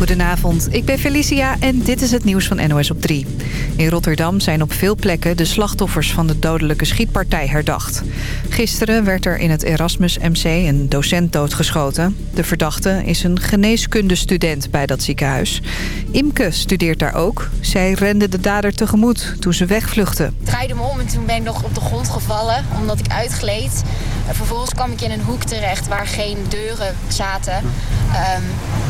Goedenavond, ik ben Felicia en dit is het nieuws van NOS op 3. In Rotterdam zijn op veel plekken de slachtoffers van de dodelijke schietpartij herdacht. Gisteren werd er in het Erasmus MC een docent doodgeschoten. De verdachte is een geneeskundestudent bij dat ziekenhuis. Imke studeert daar ook. Zij rende de dader tegemoet toen ze wegvluchtte. Ik draaide me om en toen ben ik nog op de grond gevallen omdat ik uitgleed. Vervolgens kwam ik in een hoek terecht waar geen deuren zaten. Um,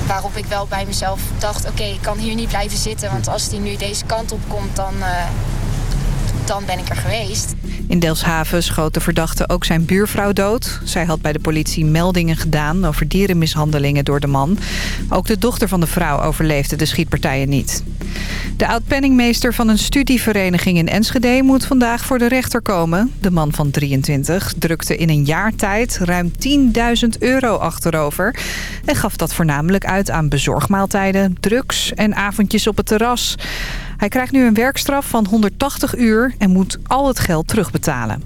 waarop ik wel bij mezelf dacht, oké, ik kan hier niet blijven zitten. Want als die nu deze kant op komt, dan, uh, dan ben ik er geweest. In Delfshaven schoot de verdachte ook zijn buurvrouw dood. Zij had bij de politie meldingen gedaan over dierenmishandelingen door de man. Ook de dochter van de vrouw overleefde de schietpartijen niet. De oud-penningmeester van een studievereniging in Enschede moet vandaag voor de rechter komen. De man van 23 drukte in een jaar tijd ruim 10.000 euro achterover. En gaf dat voornamelijk uit aan bezorgmaaltijden, drugs en avondjes op het terras. Hij krijgt nu een werkstraf van 180 uur en moet al het geld terugbetalen.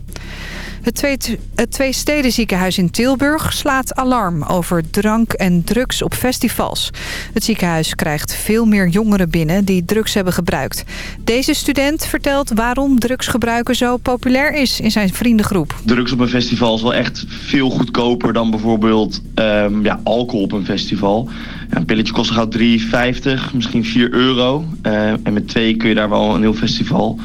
Het, twee, het Tweestedenziekenhuis in Tilburg slaat alarm over drank en drugs op festivals. Het ziekenhuis krijgt veel meer jongeren binnen die drugs hebben gebruikt. Deze student vertelt waarom drugsgebruiken zo populair is in zijn vriendengroep. Drugs op een festival is wel echt veel goedkoper dan bijvoorbeeld um, ja, alcohol op een festival. een pilletje kost gauw 3,50, misschien 4 euro. Uh, en met twee kun je daar wel een heel festival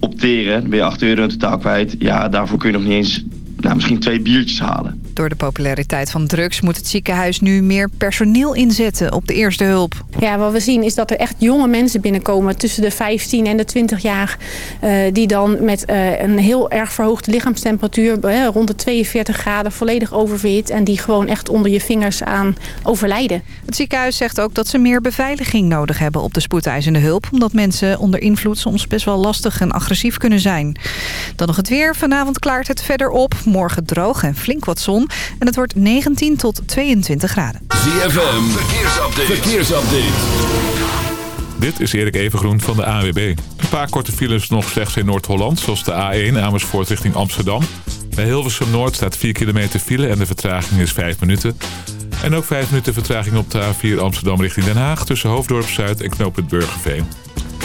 opteren. Dan ben je 8 euro in totaal kwijt. Ja, daarvoor kun je nog niet eens nou, misschien twee biertjes halen. Door de populariteit van drugs moet het ziekenhuis nu meer personeel inzetten op de eerste hulp. Ja, wat we zien is dat er echt jonge mensen binnenkomen tussen de 15 en de 20 jaar. Uh, die dan met uh, een heel erg verhoogde lichaamstemperatuur uh, rond de 42 graden volledig oververhit. En die gewoon echt onder je vingers aan overlijden. Het ziekenhuis zegt ook dat ze meer beveiliging nodig hebben op de spoedeisende hulp. Omdat mensen onder invloed soms best wel lastig en agressief kunnen zijn. Dan nog het weer. Vanavond klaart het verder op. Morgen droog en flink wat zon. En het wordt 19 tot 22 graden. ZFM, verkeersupdate. verkeersupdate. Dit is Erik Evengroen van de AWB. Een paar korte files nog slechts in Noord-Holland, zoals de A1 Amersfoort richting Amsterdam. Bij Hilversum Noord staat 4 kilometer file en de vertraging is 5 minuten. En ook 5 minuten vertraging op de A4 Amsterdam richting Den Haag... tussen Hoofddorp Zuid en Knooppunt Burgerveen.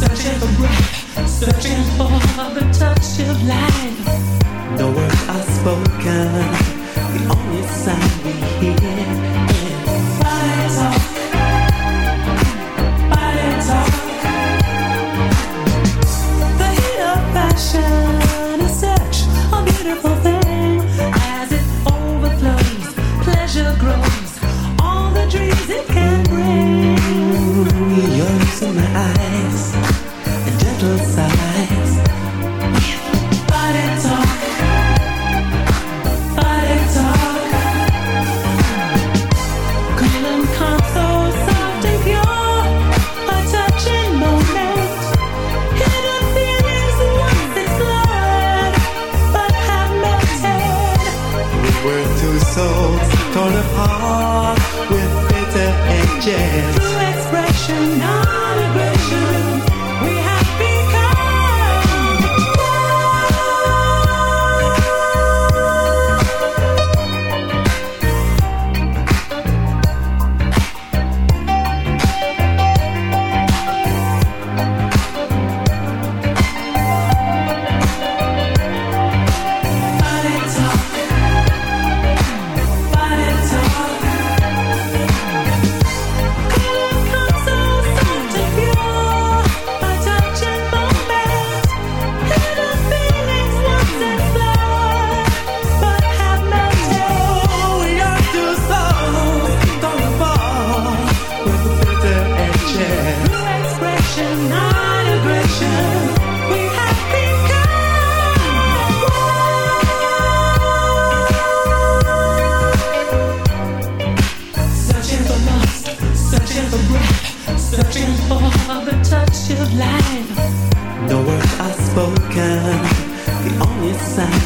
searching for breath, searching for the touch of life. No words are spoken, the only sound we hear spoken, the only sound.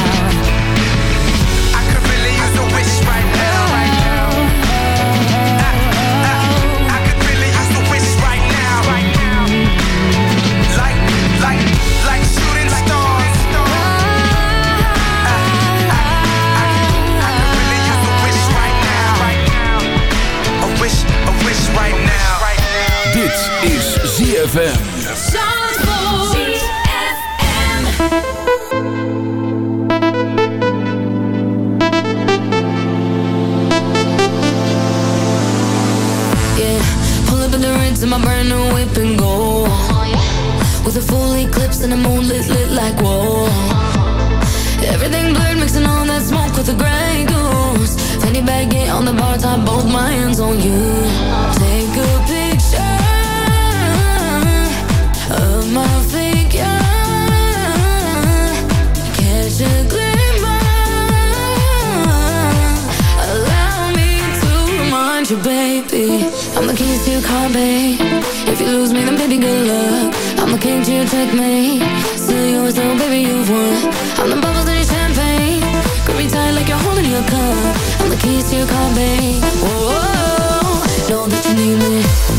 Dit is ZFM. Yeah, pull up in the rinse in my brand new whip and go. With a full eclipse and a moonlit lit like whoa. Everything blurred, mixing all that smoke with the Grey Goose. Fanny baggy on the bar top, both my hands on you. Take a pic. baby, good luck I'm the king to take me Still yours though, baby, you've won. I'm the bubbles in your champagne. Grip me tight like you're holding your cup. I'm the keys to your car, babe. Whoa, -oh -oh. know that you need me.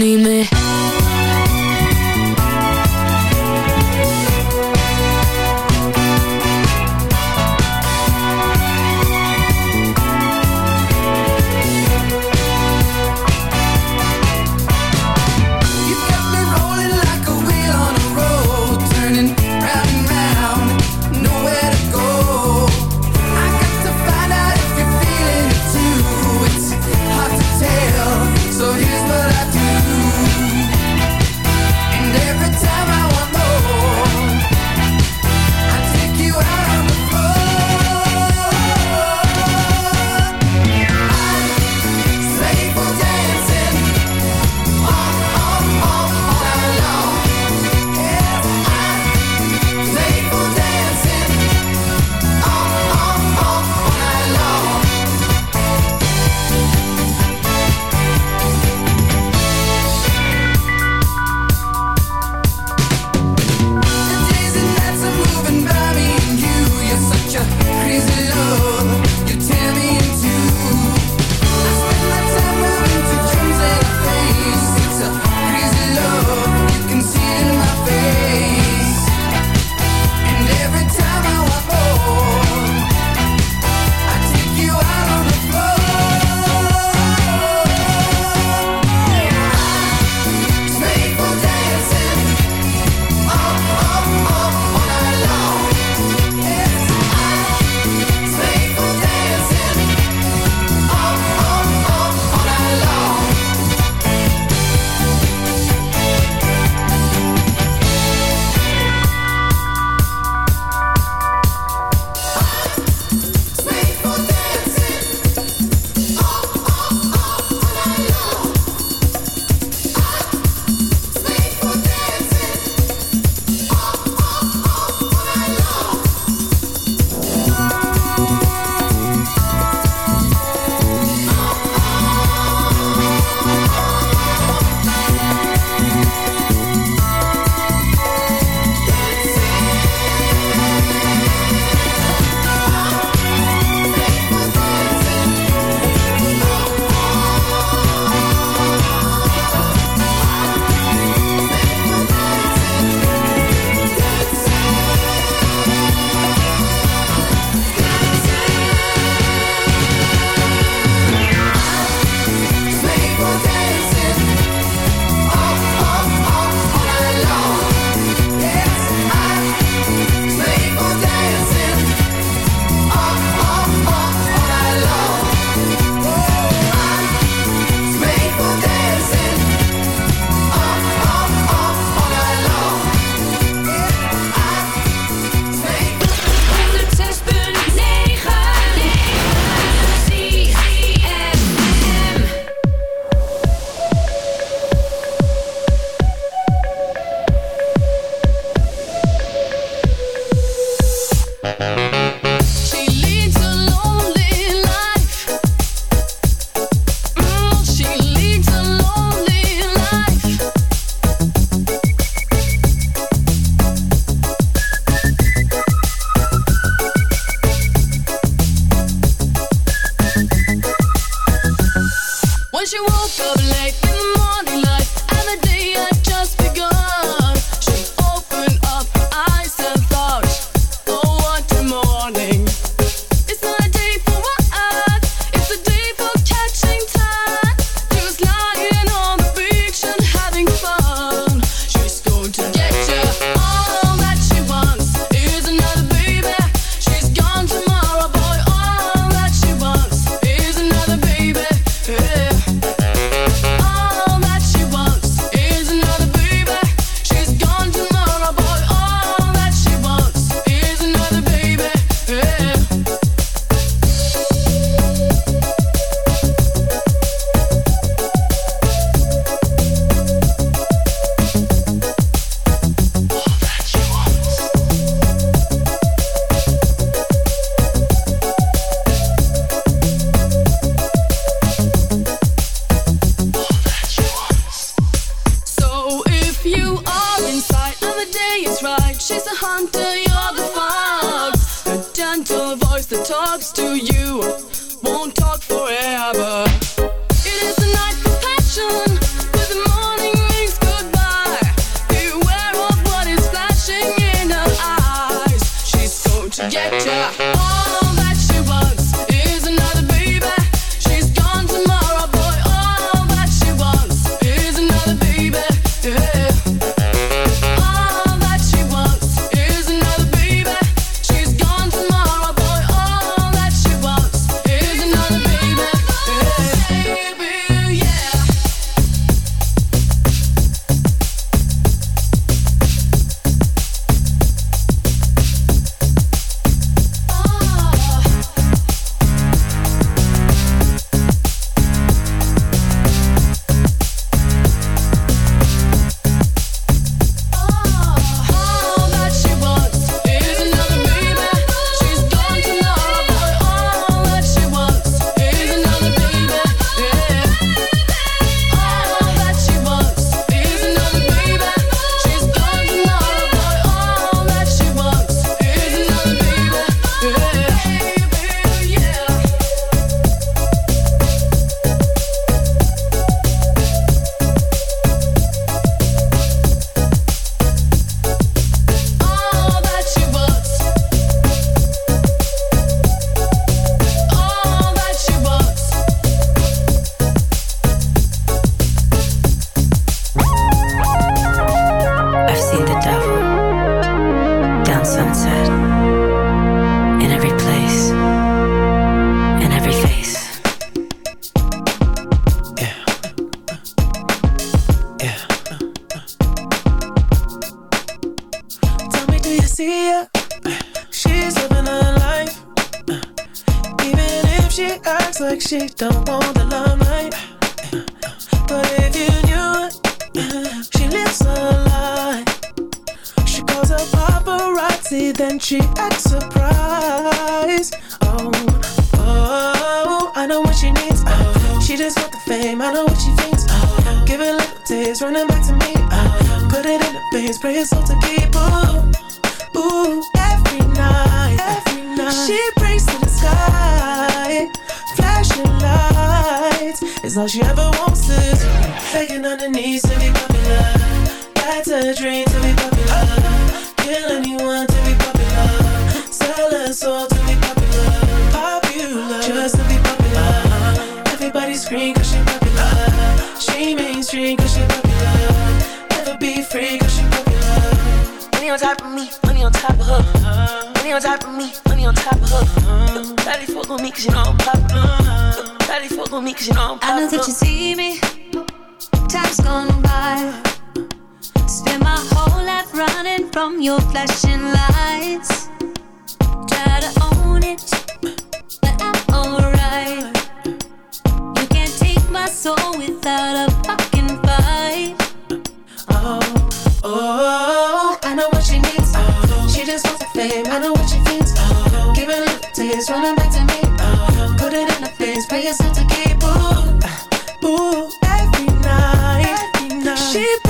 niet meer. Then she acts surprised. Oh, oh, I know what she needs. Oh, she just want the fame. I know what she thinks. Oh, give it little taste, running back to me. Oh, put it in the base, pray it's all to keep. Ooh, ooh, every night, every night. She prays to the sky, flashing lights. It's all she ever wants is begging on her knees to be popular. That's a dream to be popular. Kill anyone to be popular. Sell her soul to be popular. Popular, just to be popular. Everybody scream cause she popular. She mainstream cause she popular. Never be free cause she popular. Money on top of me, money on top of her. Money on top of me, money on top of her. Daddy fuck with me cause you know I'm popular. Daddy fuck with me cause you know I'm I know popular. that you see me. Time's gone by. Spend my whole life running from your flashing lights. Try to own it, but I'm alright. You can't take my soul without a fucking fight. Oh, oh, I know what she needs. Oh, she just wants the fame. I know what she thinks. Oh, give it a little taste, running back to me. Oh, put it in the face, pay yourself to keep. Ooh, ooh, every night, every night. She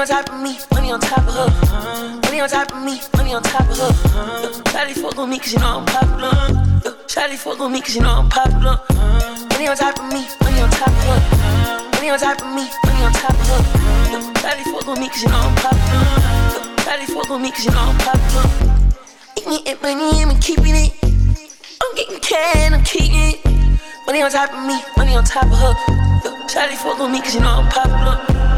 On top of me, money on top of her. Money on top of me, money on top of her. Shawty fuck with me cause you know I'm popular. Shawty fuck with me cause you know I'm popular. Money on top of me, money on top of her. Money on top of me, money on top of her. Shawty fuck with me cause you know I'm popular. Shawty fuck with me cause you know I'm popular. Eating it, money, I'm keeping it. I'm getting can, I'm keeping it. Money on top of me, money on top of her. Shawty fuck with me cause you know I'm popular.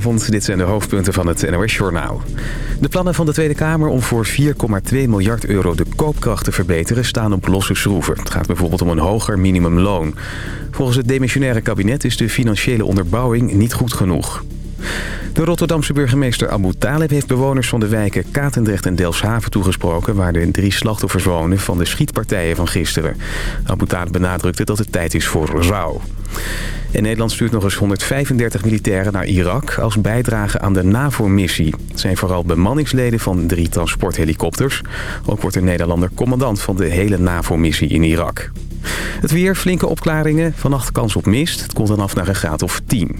Dit zijn de hoofdpunten van het NOS-journaal. De plannen van de Tweede Kamer om voor 4,2 miljard euro de koopkracht te verbeteren staan op losse schroeven. Het gaat bijvoorbeeld om een hoger minimumloon. Volgens het demissionaire kabinet is de financiële onderbouwing niet goed genoeg. De Rotterdamse burgemeester Abu Taleb heeft bewoners van de wijken Katendrecht en Delfshaven toegesproken... waar de drie slachtoffers wonen van de schietpartijen van gisteren. Abu Taleb benadrukte dat het tijd is voor rouw. En Nederland stuurt nog eens 135 militairen naar Irak als bijdrage aan de NAVO-missie. Het zijn vooral bemanningsleden van drie transporthelikopters. Ook wordt een Nederlander commandant van de hele NAVO-missie in Irak. Het weer, flinke opklaringen, vannacht kans op mist. Het komt dan af naar een graad of 10.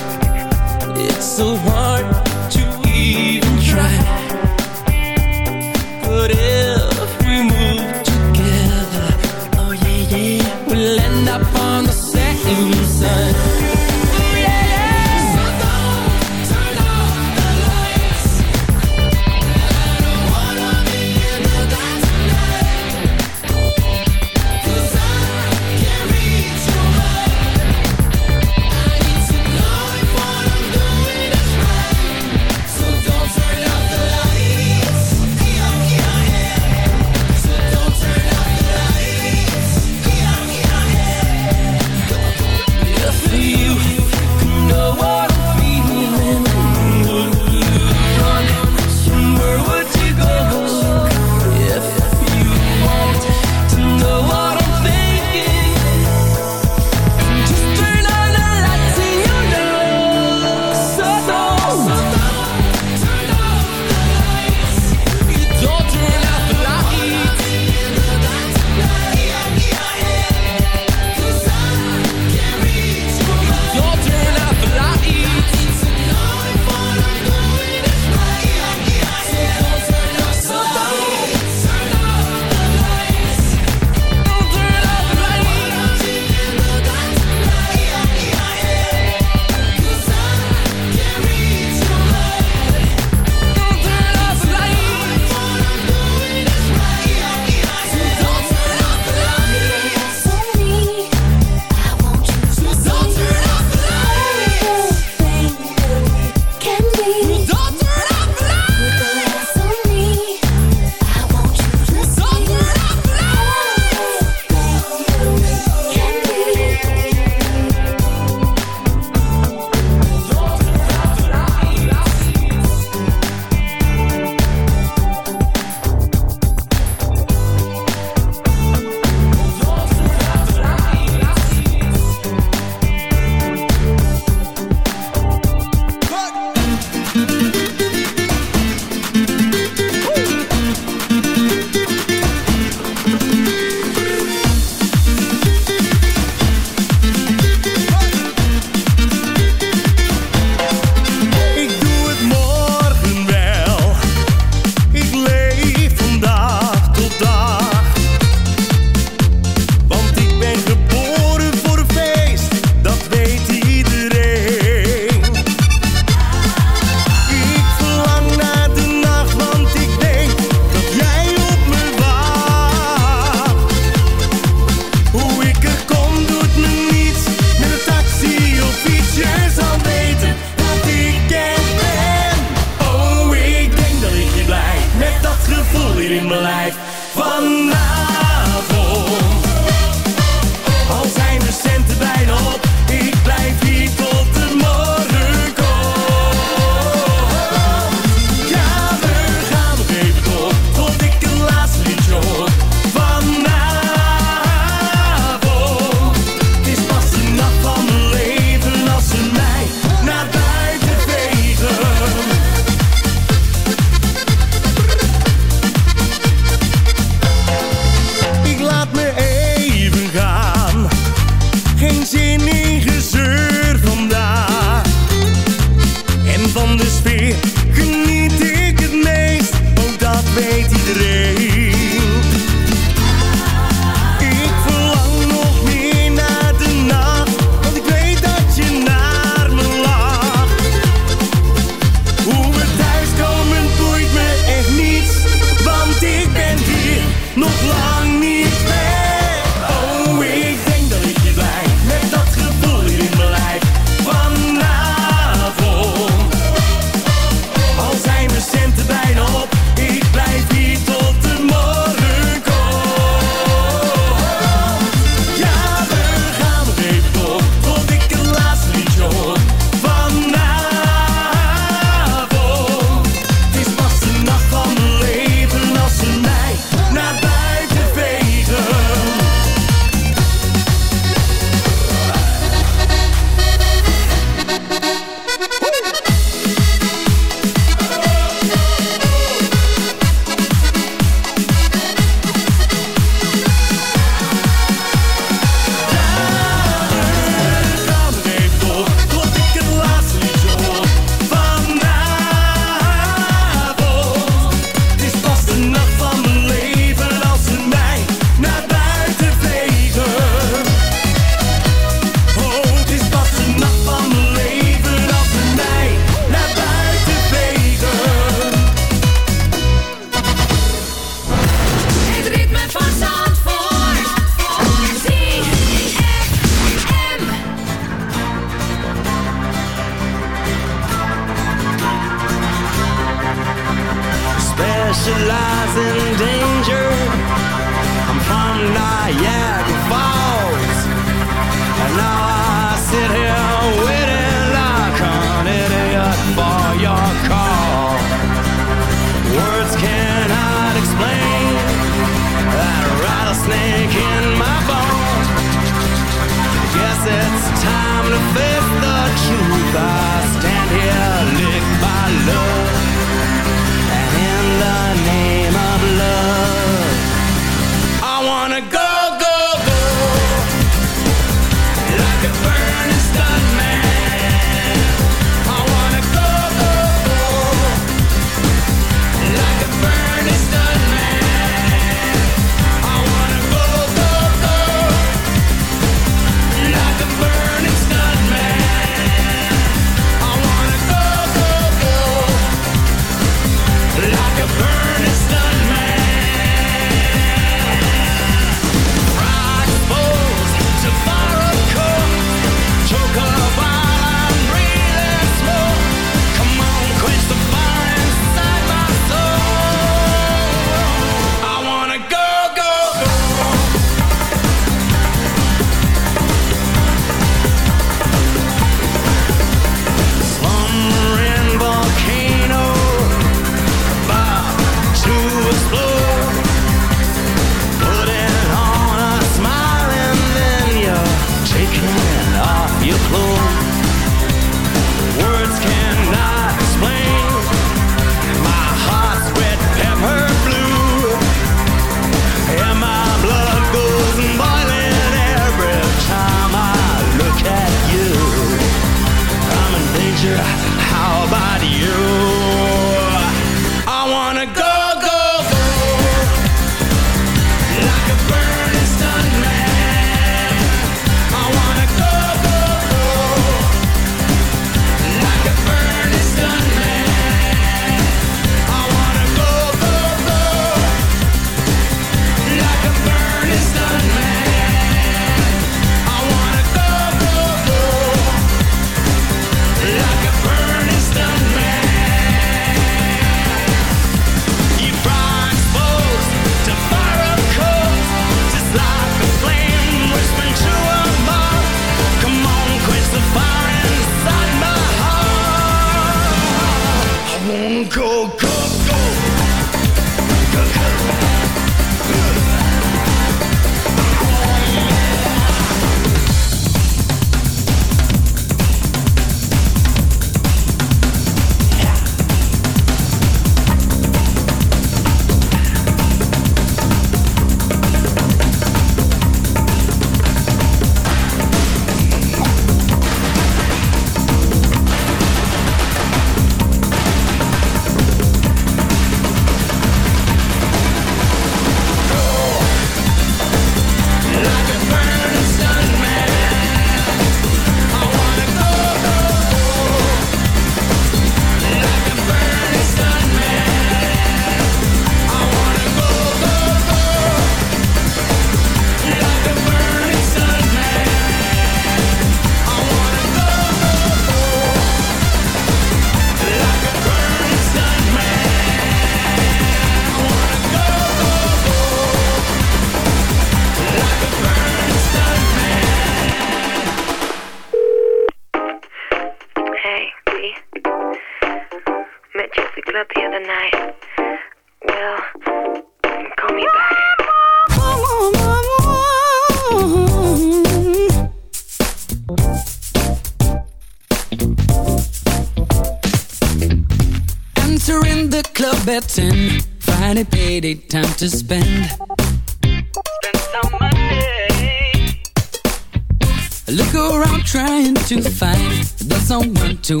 To